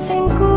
singku